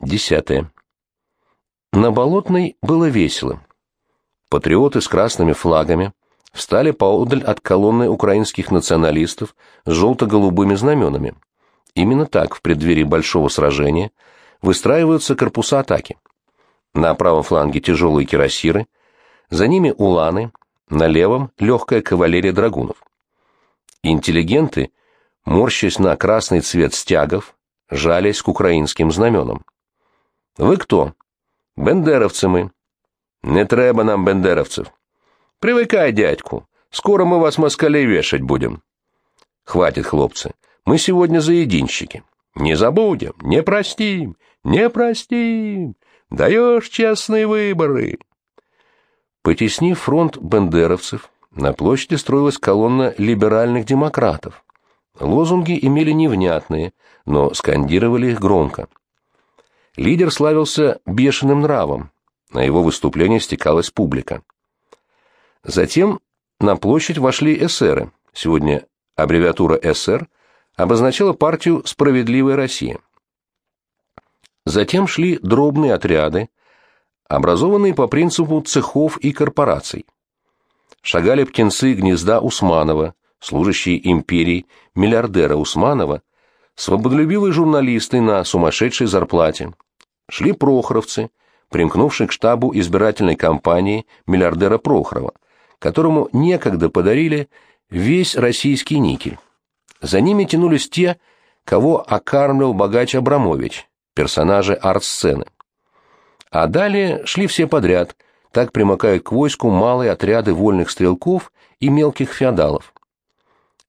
Десятое. На Болотной было весело. Патриоты с красными флагами встали поодаль от колонны украинских националистов с желто-голубыми знаменами. Именно так в преддверии большого сражения выстраиваются корпуса атаки. На правом фланге тяжелые кирасиры, за ними уланы, на левом легкая кавалерия драгунов. Интеллигенты, морщась на красный цвет стягов, жались к украинским знаменам. «Вы кто?» «Бендеровцы мы». «Не треба нам бендеровцев». «Привыкай, дядьку, скоро мы вас москалей вешать будем». «Хватит, хлопцы, мы сегодня заединщики. Не забудем, не простим, не простим. Даешь честные выборы». Потеснив фронт бендеровцев, на площади строилась колонна либеральных демократов. Лозунги имели невнятные, но скандировали их громко. Лидер славился бешеным нравом, на его выступление стекалась публика. Затем на площадь вошли эсеры, сегодня аббревиатура СР обозначала партию «Справедливая Россия». Затем шли дробные отряды, образованные по принципу цехов и корпораций. Шагали птенцы гнезда Усманова, служащие империи, миллиардера Усманова, свободолюбивые журналисты на сумасшедшей зарплате. Шли прохоровцы, примкнувшие к штабу избирательной кампании миллиардера Прохорова, которому некогда подарили весь российский никель. За ними тянулись те, кого окармливал богач Абрамович, персонажи арт-сцены. А далее шли все подряд, так примыкая к войску малые отряды вольных стрелков и мелких феодалов.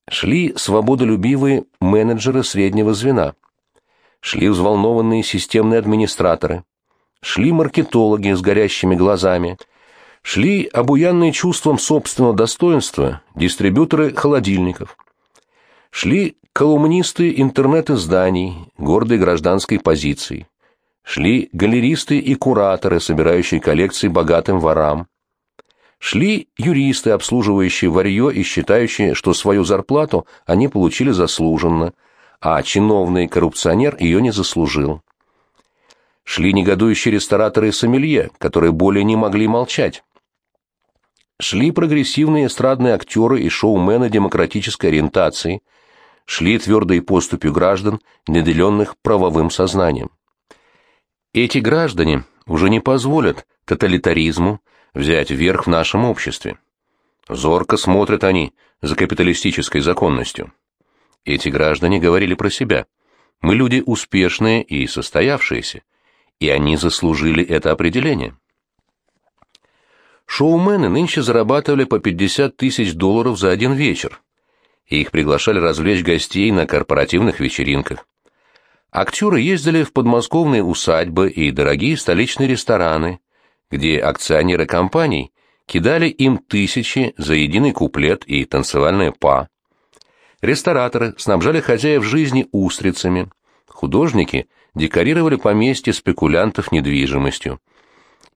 Шли свободолюбивые менеджеры среднего звена. Шли взволнованные системные администраторы. Шли маркетологи с горящими глазами. Шли обуянные чувством собственного достоинства дистрибьюторы холодильников. Шли колумнисты интернет-изданий, гордой гражданской позиции. Шли галеристы и кураторы, собирающие коллекции богатым ворам. Шли юристы, обслуживающие варье и считающие, что свою зарплату они получили заслуженно, а чиновный коррупционер ее не заслужил. Шли негодующие рестораторы и сомелье, которые более не могли молчать. Шли прогрессивные эстрадные актеры и шоумены демократической ориентации, шли твердые поступью граждан, наделенных правовым сознанием. Эти граждане уже не позволят тоталитаризму взять верх в нашем обществе. Зорко смотрят они за капиталистической законностью. Эти граждане говорили про себя. Мы люди успешные и состоявшиеся, и они заслужили это определение. Шоумены нынче зарабатывали по 50 тысяч долларов за один вечер, и их приглашали развлечь гостей на корпоративных вечеринках. Актеры ездили в подмосковные усадьбы и дорогие столичные рестораны, где акционеры компаний кидали им тысячи за единый куплет и танцевальное па. Рестораторы снабжали хозяев жизни устрицами, художники декорировали поместья спекулянтов недвижимостью.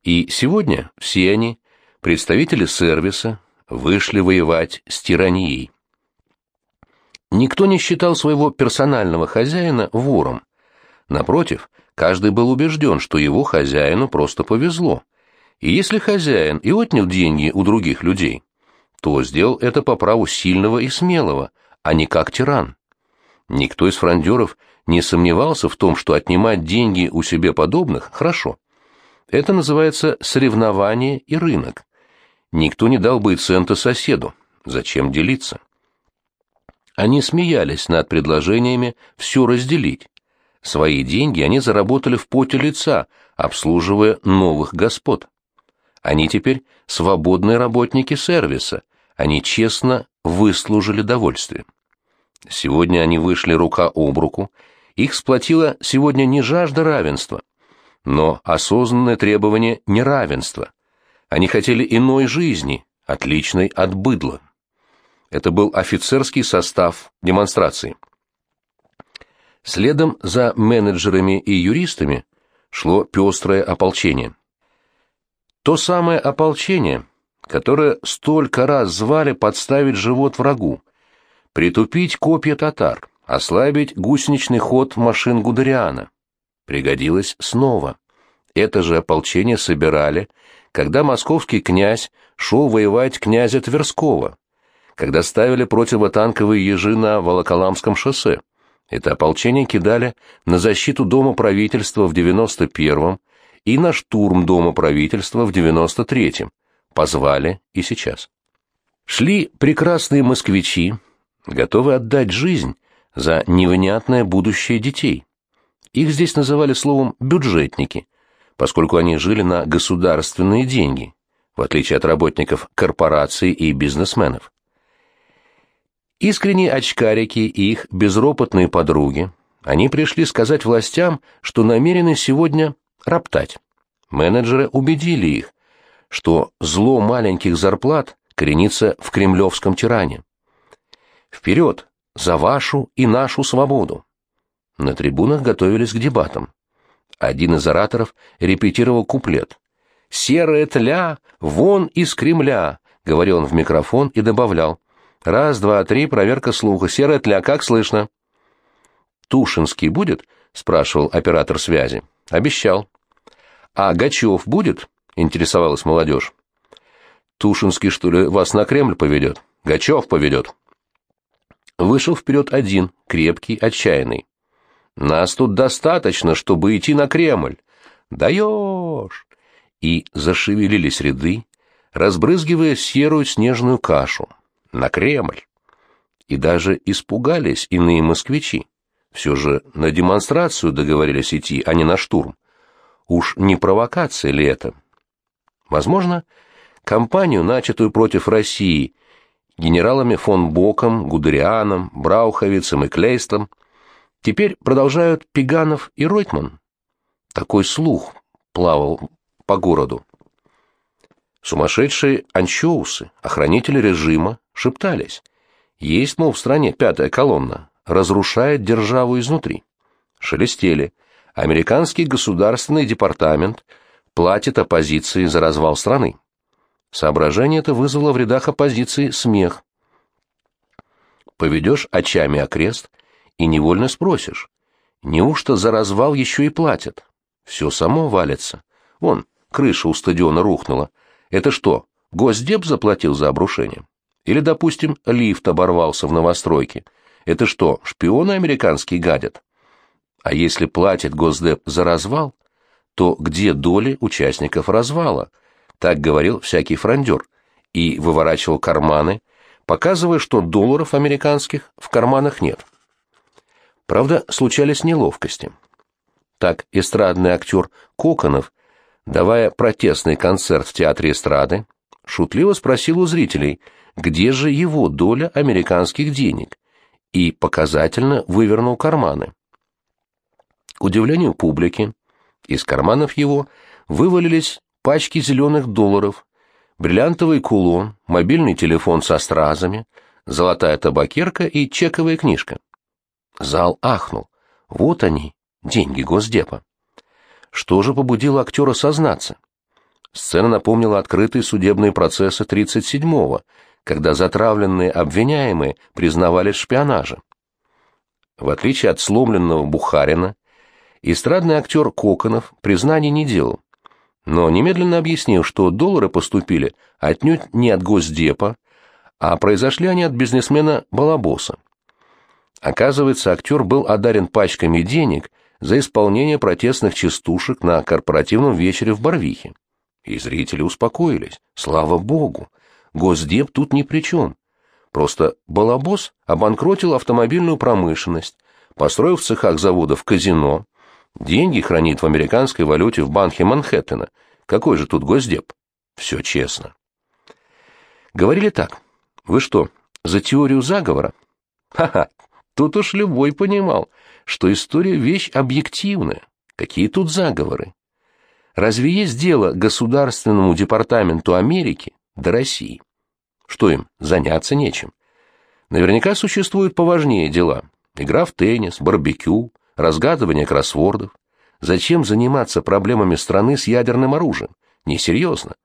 И сегодня все они, представители сервиса, вышли воевать с тиранией. Никто не считал своего персонального хозяина вором. Напротив, каждый был убежден, что его хозяину просто повезло. И если хозяин и отнял деньги у других людей, то сделал это по праву сильного и смелого, а не как тиран. Никто из фрондеров не сомневался в том, что отнимать деньги у себе подобных – хорошо. Это называется соревнование и рынок. Никто не дал бы и цента соседу. Зачем делиться? Они смеялись над предложениями все разделить. Свои деньги они заработали в поте лица, обслуживая новых господ. Они теперь свободные работники сервиса, они честно выслужили довольствие. Сегодня они вышли рука об руку, их сплотила сегодня не жажда равенства, но осознанное требование неравенства. Они хотели иной жизни, отличной от быдла. Это был офицерский состав демонстрации. Следом за менеджерами и юристами шло пестрое ополчение. То самое ополчение, которое столько раз звали подставить живот врагу, притупить копья татар, ослабить гусеничный ход машин Гудериана. пригодилось снова. Это же ополчение собирали, когда московский князь шел воевать князя Тверского, когда ставили противотанковые ежи на Волоколамском шоссе. Это ополчение кидали на защиту Дома правительства в 91-м и на штурм Дома правительства в 93-м. Позвали и сейчас. Шли прекрасные москвичи, готовые отдать жизнь за невнятное будущее детей. Их здесь называли словом «бюджетники», поскольку они жили на государственные деньги, в отличие от работников корпораций и бизнесменов. Искренние очкарики и их безропотные подруги, они пришли сказать властям, что намерены сегодня роптать. Менеджеры убедили их, что зло маленьких зарплат коренится в кремлевском тиране. Вперед! За вашу и нашу свободу! На трибунах готовились к дебатам. Один из ораторов репетировал куплет. «Серая тля, вон из Кремля!» — говорил он в микрофон и добавлял. «Раз, два, три, проверка слуха. Серая тля, как слышно?» «Тушинский будет?» — спрашивал оператор связи. «Обещал». «А Гачев будет?» — интересовалась молодежь. «Тушинский, что ли, вас на Кремль поведет?» «Гачев поведет». Вышел вперед один, крепкий, отчаянный. «Нас тут достаточно, чтобы идти на Кремль!» «Даешь!» И зашевелились ряды, разбрызгивая серую снежную кашу. «На Кремль!» И даже испугались иные москвичи. Все же на демонстрацию договорились идти, а не на штурм. Уж не провокация ли это? Возможно, кампанию, начатую против России генералами фон Боком, Гудерианом, Брауховицем и Клейстом, теперь продолжают Пиганов и Ройтман. Такой слух плавал по городу. Сумасшедшие анчоусы, охранители режима, шептались. Есть, мол, в стране пятая колонна, разрушает державу изнутри. Шелестели. Американский государственный департамент платит оппозиции за развал страны. Соображение это вызвало в рядах оппозиции смех. Поведешь очами окрест и невольно спросишь, неужто за развал еще и платят? Все само валится. Вон, крыша у стадиона рухнула. Это что, Госдеп заплатил за обрушение? Или, допустим, лифт оборвался в новостройке? Это что, шпионы американские гадят? А если платит Госдеп за развал, то где доли участников развала – так говорил всякий фрондер, и выворачивал карманы, показывая, что долларов американских в карманах нет. Правда, случались неловкости. Так эстрадный актер Коконов, давая протестный концерт в театре эстрады, шутливо спросил у зрителей, где же его доля американских денег, и показательно вывернул карманы. К удивлению публики, из карманов его вывалились пачки зеленых долларов, бриллиантовый кулон, мобильный телефон со стразами, золотая табакерка и чековая книжка. Зал ахнул. Вот они, деньги Госдепа. Что же побудило актера сознаться? Сцена напомнила открытые судебные процессы 37-го, когда затравленные обвиняемые признавались в шпионаже. В отличие от сломленного Бухарина, эстрадный актер Коконов признаний не делал но немедленно объяснил, что доллары поступили отнюдь не от Госдепа, а произошли они от бизнесмена Балабоса. Оказывается, актер был одарен пачками денег за исполнение протестных частушек на корпоративном вечере в Барвихе. И зрители успокоились. Слава богу! Госдеп тут ни при чем. Просто Балабос обанкротил автомобильную промышленность, построил в цехах заводов казино, Деньги хранит в американской валюте в банке Манхэттена. Какой же тут госдеп? Все честно. Говорили так. Вы что, за теорию заговора? Ха-ха, тут уж любой понимал, что история вещь объективная. Какие тут заговоры? Разве есть дело Государственному департаменту Америки до России? Что им, заняться нечем? Наверняка существуют поважнее дела. Игра в теннис, барбекю, разгадывание кроссвордов. Зачем заниматься проблемами страны с ядерным оружием? Несерьезно.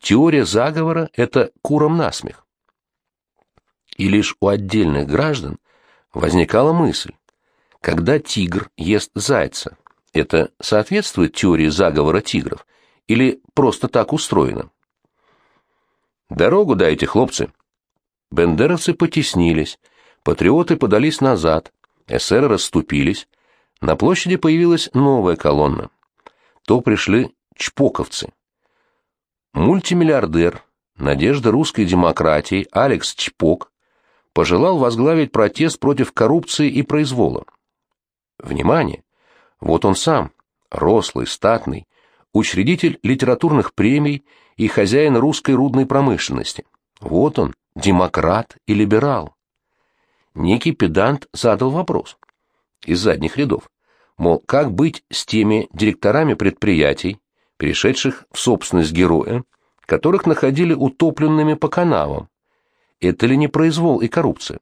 Теория заговора – это куром насмех. И лишь у отдельных граждан возникала мысль, когда тигр ест зайца, Это соответствует теории заговора тигров или просто так устроено? «Дорогу дайте, хлопцы!» Бендеровцы потеснились, патриоты подались назад, эсеры расступились, на площади появилась новая колонна. То пришли чпоковцы. Мультимиллиардер, надежда русской демократии Алекс Чпок пожелал возглавить протест против коррупции и произвола. Внимание! Вот он сам, рослый, статный, учредитель литературных премий и хозяин русской рудной промышленности. Вот он, демократ и либерал. Некий педант задал вопрос из задних рядов, мол, как быть с теми директорами предприятий, перешедших в собственность героя, которых находили утопленными по канавам. Это ли не произвол и коррупция?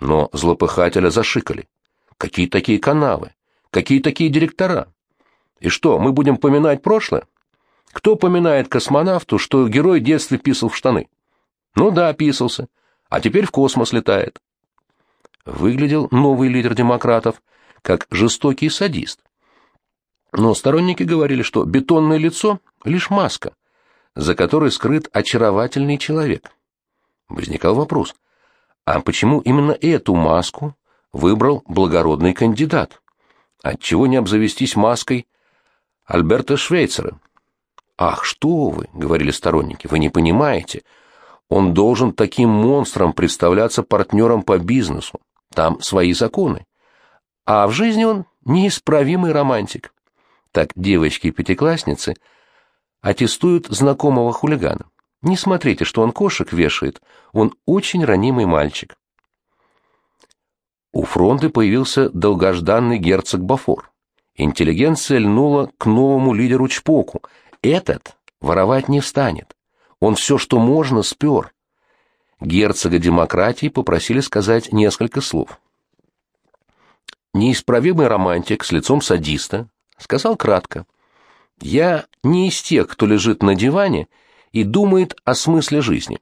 Но злопыхателя зашикали. Какие такие канавы? Какие такие директора? И что, мы будем поминать прошлое? Кто поминает космонавту, что герой детства писал в штаны? Ну да, писался. А теперь в космос летает. Выглядел новый лидер демократов как жестокий садист. Но сторонники говорили, что бетонное лицо — лишь маска, за которой скрыт очаровательный человек. Возникал вопрос, а почему именно эту маску выбрал благородный кандидат? Отчего не обзавестись маской Альберта Швейцера? «Ах, что вы!» — говорили сторонники. «Вы не понимаете. Он должен таким монстром представляться партнером по бизнесу. Там свои законы. А в жизни он неисправимый романтик. Так девочки-пятиклассницы аттестуют знакомого хулигана. Не смотрите, что он кошек вешает, он очень ранимый мальчик. У фронта появился долгожданный герцог Бафор. Интеллигенция льнула к новому лидеру Чпоку. Этот воровать не встанет. Он все, что можно, спер. Герцога демократии попросили сказать несколько слов. Неисправимый романтик с лицом садиста сказал кратко. «Я не из тех, кто лежит на диване и думает о смысле жизни».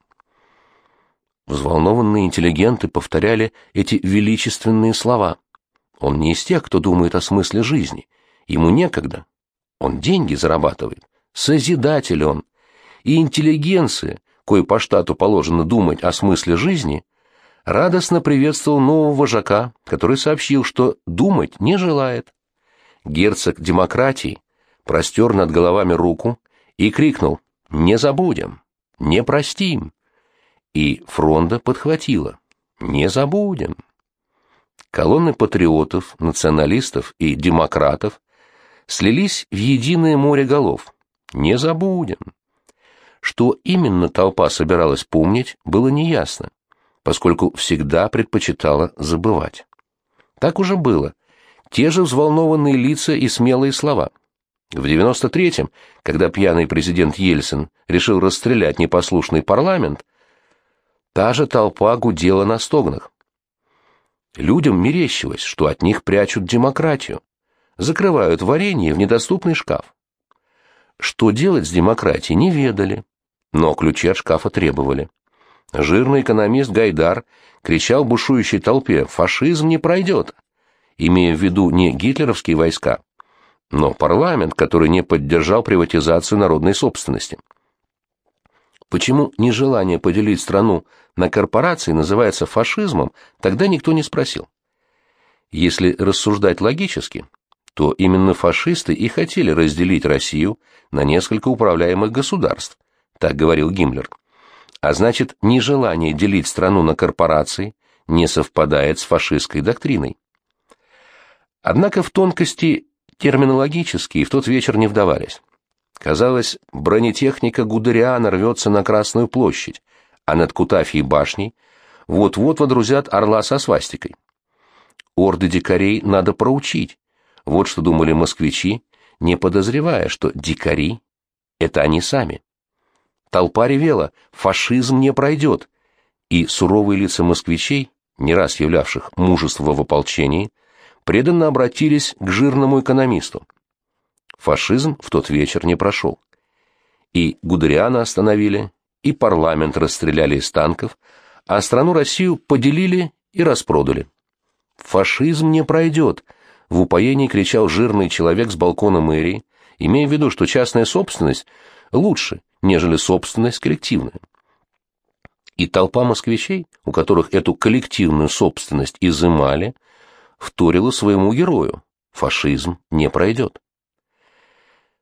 Взволнованные интеллигенты повторяли эти величественные слова. Он не из тех, кто думает о смысле жизни. Ему некогда. Он деньги зарабатывает. Созидатель он. И интеллигенция, кое по штату положено думать о смысле жизни, радостно приветствовал нового вожака, который сообщил, что думать не желает герцог демократии, простер над головами руку и крикнул «Не забудем! Не простим!» И фронта подхватила «Не забудем!» Колонны патриотов, националистов и демократов слились в единое море голов «Не забудем!» Что именно толпа собиралась помнить, было неясно, поскольку всегда предпочитала забывать. Так уже было, те же взволнованные лица и смелые слова. В 93-м, когда пьяный президент Ельцин решил расстрелять непослушный парламент, та же толпа гудела на стогнах. Людям мерещилось, что от них прячут демократию, закрывают варенье в недоступный шкаф. Что делать с демократией, не ведали, но ключи от шкафа требовали. Жирный экономист Гайдар кричал бушующей толпе «Фашизм не пройдет!» имея в виду не гитлеровские войска, но парламент, который не поддержал приватизацию народной собственности. Почему нежелание поделить страну на корпорации называется фашизмом, тогда никто не спросил. Если рассуждать логически, то именно фашисты и хотели разделить Россию на несколько управляемых государств, так говорил Гиммлер. А значит, нежелание делить страну на корпорации не совпадает с фашистской доктриной. Однако в тонкости терминологические в тот вечер не вдавались. Казалось, бронетехника Гудериана рвется на Красную площадь, а над Кутафией башней вот-вот водрузят орла со свастикой. Орды дикарей надо проучить. Вот что думали москвичи, не подозревая, что дикари — это они сами. Толпа ревела, фашизм не пройдет, и суровые лица москвичей, не раз являвших мужество в ополчении, преданно обратились к жирному экономисту. Фашизм в тот вечер не прошел. И Гудериана остановили, и парламент расстреляли из танков, а страну Россию поделили и распродали. «Фашизм не пройдет», — в упоении кричал жирный человек с балкона мэрии, имея в виду, что частная собственность лучше, нежели собственность коллективная. И толпа москвичей, у которых эту коллективную собственность изымали, вторила своему герою. Фашизм не пройдет.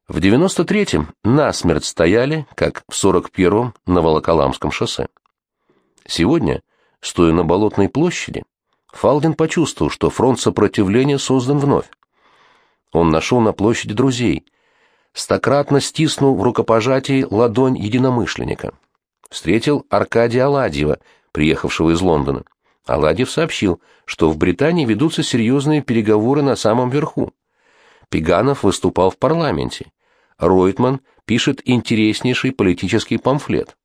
В 93-м насмерть стояли, как в 41-м на Волоколамском шоссе. Сегодня, стоя на Болотной площади, Фалдин почувствовал, что фронт сопротивления создан вновь. Он нашел на площади друзей, стократно стиснул в рукопожатии ладонь единомышленника. Встретил Аркадия Аладьева, приехавшего из Лондона. Аладьев сообщил, что в Британии ведутся серьезные переговоры на самом верху. Пиганов выступал в парламенте. Ройтман пишет интереснейший политический памфлет.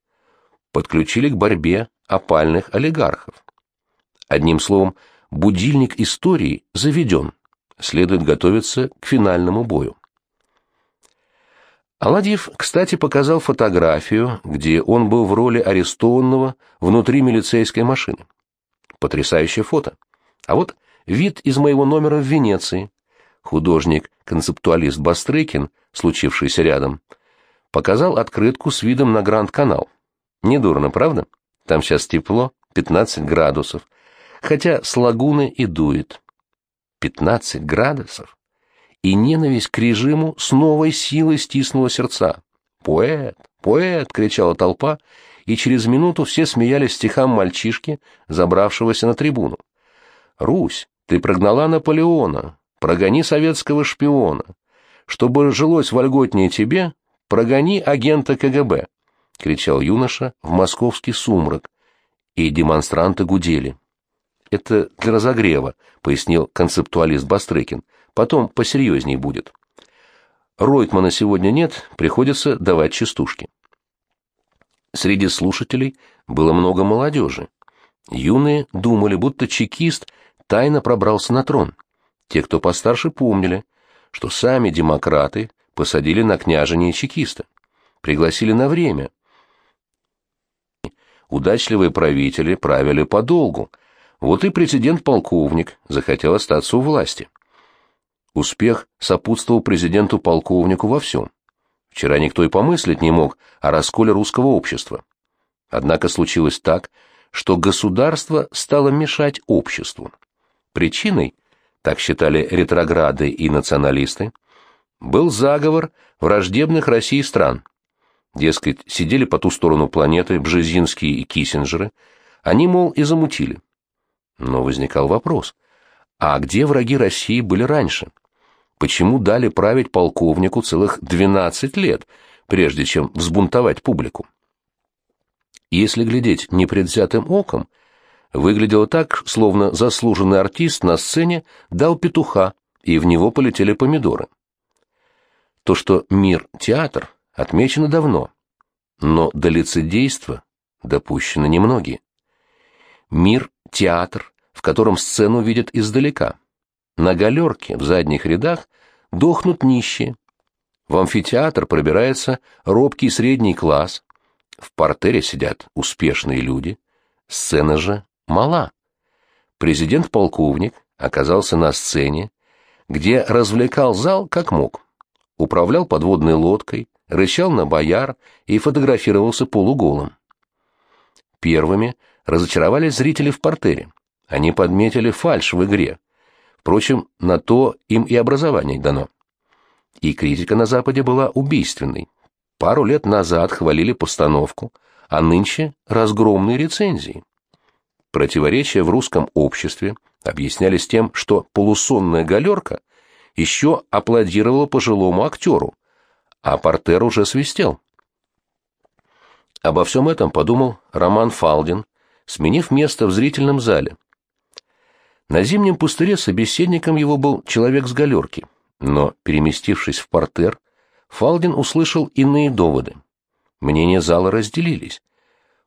Подключили к борьбе опальных олигархов. Одним словом, будильник истории заведен. Следует готовиться к финальному бою. Аладьев, кстати, показал фотографию, где он был в роли арестованного внутри милицейской машины. Потрясающее фото. А вот вид из моего номера в Венеции. Художник-концептуалист Бастрыкин, случившийся рядом, показал открытку с видом на Гранд-канал. Недурно, правда? Там сейчас тепло, 15 градусов хотя с лагуны и дует. Пятнадцать градусов. И ненависть к режиму с новой силой стиснула сердца. «Поэт! Поэт!» — кричала толпа, и через минуту все смеялись стихам мальчишки, забравшегося на трибуну. «Русь, ты прогнала Наполеона, прогони советского шпиона. Чтобы жилось вольготнее тебе, прогони агента КГБ», — кричал юноша в московский сумрак, и демонстранты гудели. Это для разогрева, пояснил концептуалист Бастрыкин. Потом посерьезней будет. Ройтмана сегодня нет, приходится давать частушки. Среди слушателей было много молодежи. Юные думали, будто чекист тайно пробрался на трон. Те, кто постарше, помнили, что сами демократы посадили на княжение чекиста. Пригласили на время. Удачливые правители правили подолгу, вот и президент-полковник захотел остаться у власти. Успех сопутствовал президенту-полковнику во всем. Вчера никто и помыслить не мог о расколе русского общества. Однако случилось так, что государство стало мешать обществу. Причиной, так считали ретрограды и националисты, был заговор враждебных России стран. Дескать, сидели по ту сторону планеты Бжезинские и Киссинджеры, они, мол, и замутили. Но возникал вопрос, а где враги России были раньше? Почему дали править полковнику целых 12 лет, прежде чем взбунтовать публику? Если глядеть непредвзятым оком, выглядело так, словно заслуженный артист на сцене дал петуха, и в него полетели помидоры. То, что мир — театр, отмечено давно, но до лицедейства допущены немногие. Мир — театр, в котором сцену видят издалека. На галерке в задних рядах дохнут нищие. В амфитеатр пробирается робкий средний класс. В портере сидят успешные люди. Сцена же мала. Президент-полковник оказался на сцене, где развлекал зал как мог. Управлял подводной лодкой, рычал на бояр и фотографировался полуголым. Первыми разочаровались зрители в портере. Они подметили фальшь в игре. Впрочем, на то им и образование дано. И критика на Западе была убийственной. Пару лет назад хвалили постановку, а нынче разгромные рецензии. Противоречия в русском обществе объяснялись тем, что полусонная галерка еще аплодировала пожилому актеру, а портер уже свистел. Обо всем этом подумал Роман Фалдин, сменив место в зрительном зале. На зимнем пустыре собеседником его был человек с галерки, но, переместившись в портер, Фалдин услышал иные доводы. Мнения зала разделились.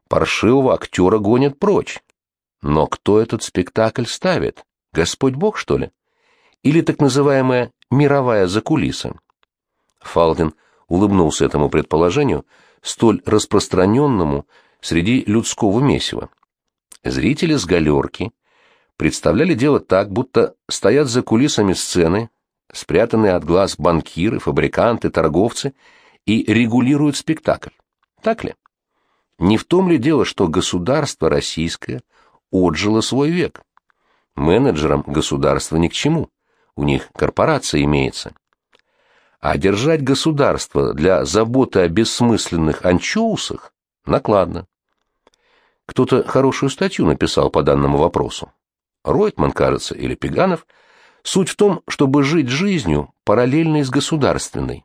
Паршивого актера гонят прочь. Но кто этот спектакль ставит? Господь Бог, что ли? Или так называемая мировая закулиса? Фалдин улыбнулся этому предположению, столь распространенному среди людского месива. Зрители с галерки представляли дело так, будто стоят за кулисами сцены, спрятанные от глаз банкиры, фабриканты, торговцы, и регулируют спектакль. Так ли? Не в том ли дело, что государство российское отжило свой век? Менеджерам государства ни к чему, у них корпорация имеется. А держать государство для заботы о бессмысленных анчоусах накладно. Кто-то хорошую статью написал по данному вопросу. Ройтман, кажется, или Пеганов. Суть в том, чтобы жить жизнью, параллельной с государственной.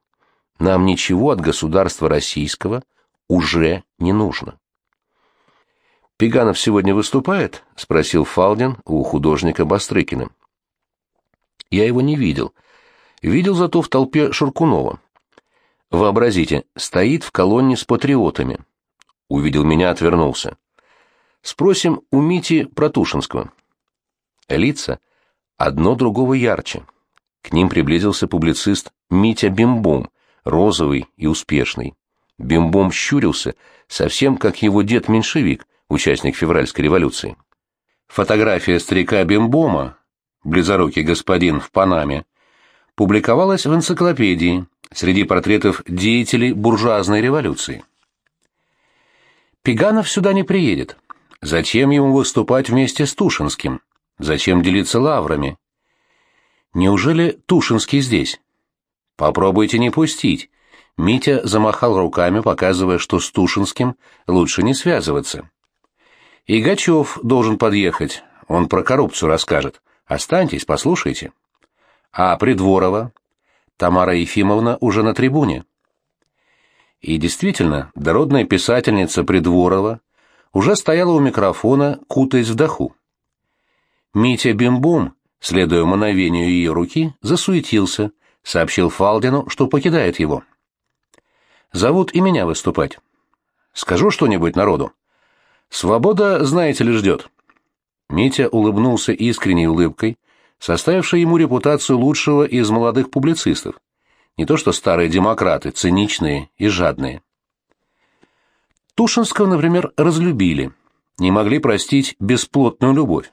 Нам ничего от государства российского уже не нужно. «Пеганов сегодня выступает?» — спросил Фалдин у художника Бастрыкина. «Я его не видел. Видел зато в толпе Шуркунова. Вообразите, стоит в колонне с патриотами. Увидел меня, отвернулся. Спросим у Мити Протушинского. Лица одно другого ярче. К ним приблизился публицист Митя Бимбом, розовый и успешный. Бимбом щурился, совсем как его дед-меньшевик, участник февральской революции. Фотография старика Бимбома, близорукий господин в Панаме, публиковалась в энциклопедии среди портретов деятелей буржуазной революции. Пиганов сюда не приедет. Зачем ему выступать вместе с Тушинским? Зачем делиться лаврами? Неужели Тушинский здесь? Попробуйте не пустить. Митя замахал руками, показывая, что с Тушинским лучше не связываться. Игачев должен подъехать, он про коррупцию расскажет. Останьтесь, послушайте. А Придворова? Тамара Ефимовна уже на трибуне. И действительно, дородная писательница Придворова уже стояла у микрофона, кутаясь в даху. Митя Бимбум, следуя мановению ее руки, засуетился, сообщил Фалдину, что покидает его. «Зовут и меня выступать. Скажу что-нибудь народу. Свобода, знаете ли, ждет». Митя улыбнулся искренней улыбкой, составившей ему репутацию лучшего из молодых публицистов. Не то что старые демократы, циничные и жадные. Тушинского, например, разлюбили, не могли простить бесплотную любовь.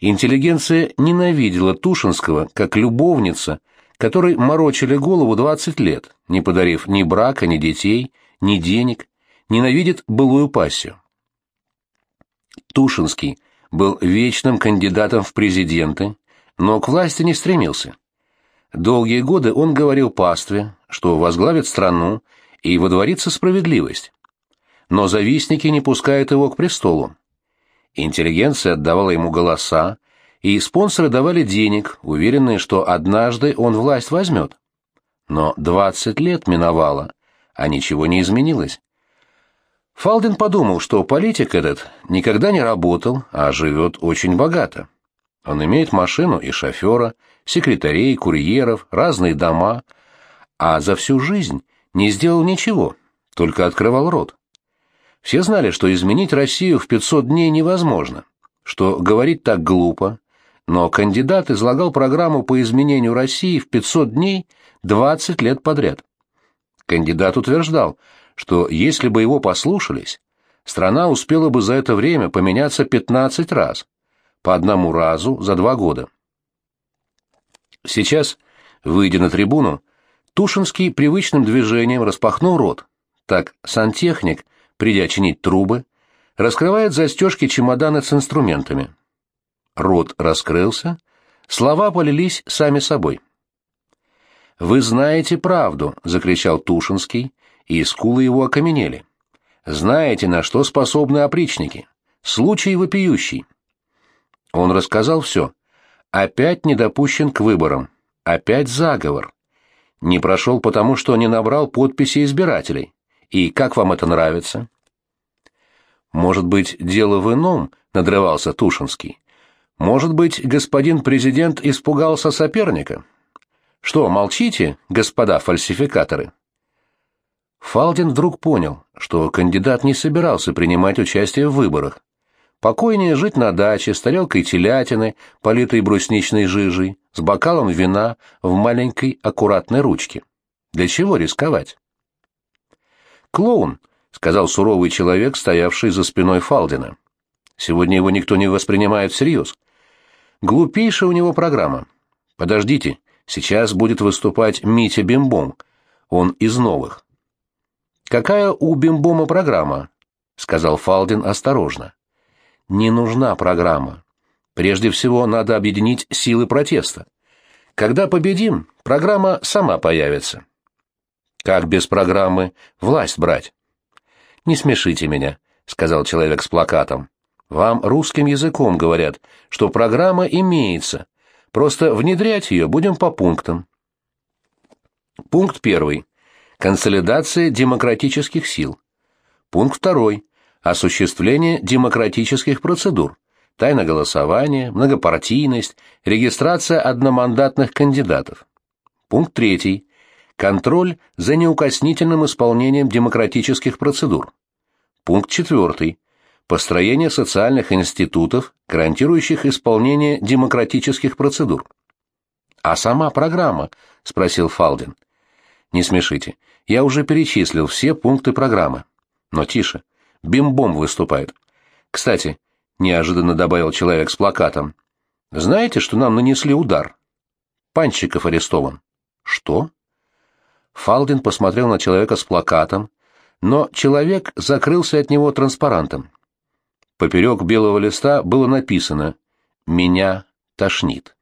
Интеллигенция ненавидела Тушинского как любовница, которой морочили голову 20 лет, не подарив ни брака, ни детей, ни денег, ненавидит былую пассию. Тушинский был вечным кандидатом в президенты, но к власти не стремился. Долгие годы он говорил пастве, что возглавит страну и водворится справедливость. Но завистники не пускают его к престолу. Интеллигенция отдавала ему голоса, и спонсоры давали денег, уверенные, что однажды он власть возьмет. Но 20 лет миновало, а ничего не изменилось. Фалдин подумал, что политик этот никогда не работал, а живет очень богато. Он имеет машину и шофера, секретарей, курьеров, разные дома, а за всю жизнь не сделал ничего, только открывал рот. Все знали, что изменить Россию в 500 дней невозможно, что говорить так глупо, но кандидат излагал программу по изменению России в 500 дней 20 лет подряд. Кандидат утверждал, что если бы его послушались, страна успела бы за это время поменяться 15 раз, по одному разу за два года. Сейчас, выйдя на трибуну, Тушинский привычным движением распахнул рот. Так сантехник, придя чинить трубы, раскрывает застежки чемодана с инструментами. Рот раскрылся, слова полились сами собой. «Вы знаете правду!» — закричал Тушинский, и скулы его окаменели. «Знаете, на что способны опричники? Случай вопиющий!» Он рассказал все. Опять не допущен к выборам. Опять заговор. Не прошел потому, что не набрал подписи избирателей. И как вам это нравится? Может быть, дело в ином, надрывался Тушинский. Может быть, господин президент испугался соперника? Что, молчите, господа фальсификаторы? Фалдин вдруг понял, что кандидат не собирался принимать участие в выборах. Покойнее жить на даче с тарелкой телятины, политой брусничной жижей, с бокалом вина в маленькой аккуратной ручке. Для чего рисковать? «Клоун», — сказал суровый человек, стоявший за спиной Фалдина. «Сегодня его никто не воспринимает всерьез. Глупейшая у него программа. Подождите, сейчас будет выступать Митя Бимбом. Он из новых. Какая у Бимбома программа? сказал Фалдин осторожно. Не нужна программа. Прежде всего надо объединить силы протеста. Когда победим, программа сама появится. Как без программы власть брать? Не смешите меня, сказал человек с плакатом. Вам русским языком говорят, что программа имеется. Просто внедрять ее будем по пунктам. Пункт первый. Консолидация демократических сил. Пункт второй. Осуществление демократических процедур. Тайна голосования, многопартийность, регистрация одномандатных кандидатов. Пункт третий. Контроль за неукоснительным исполнением демократических процедур. Пункт четвертый построение социальных институтов, гарантирующих исполнение демократических процедур. А сама программа, спросил Фалдин. Не смешите. Я уже перечислил все пункты программы. Но тише. Бим-бом выступает. Кстати, неожиданно добавил человек с плакатом. Знаете, что нам нанесли удар? Панчиков арестован. Что? Фалдин посмотрел на человека с плакатом, но человек закрылся от него транспарантом. Поперек белого листа было написано «Меня тошнит».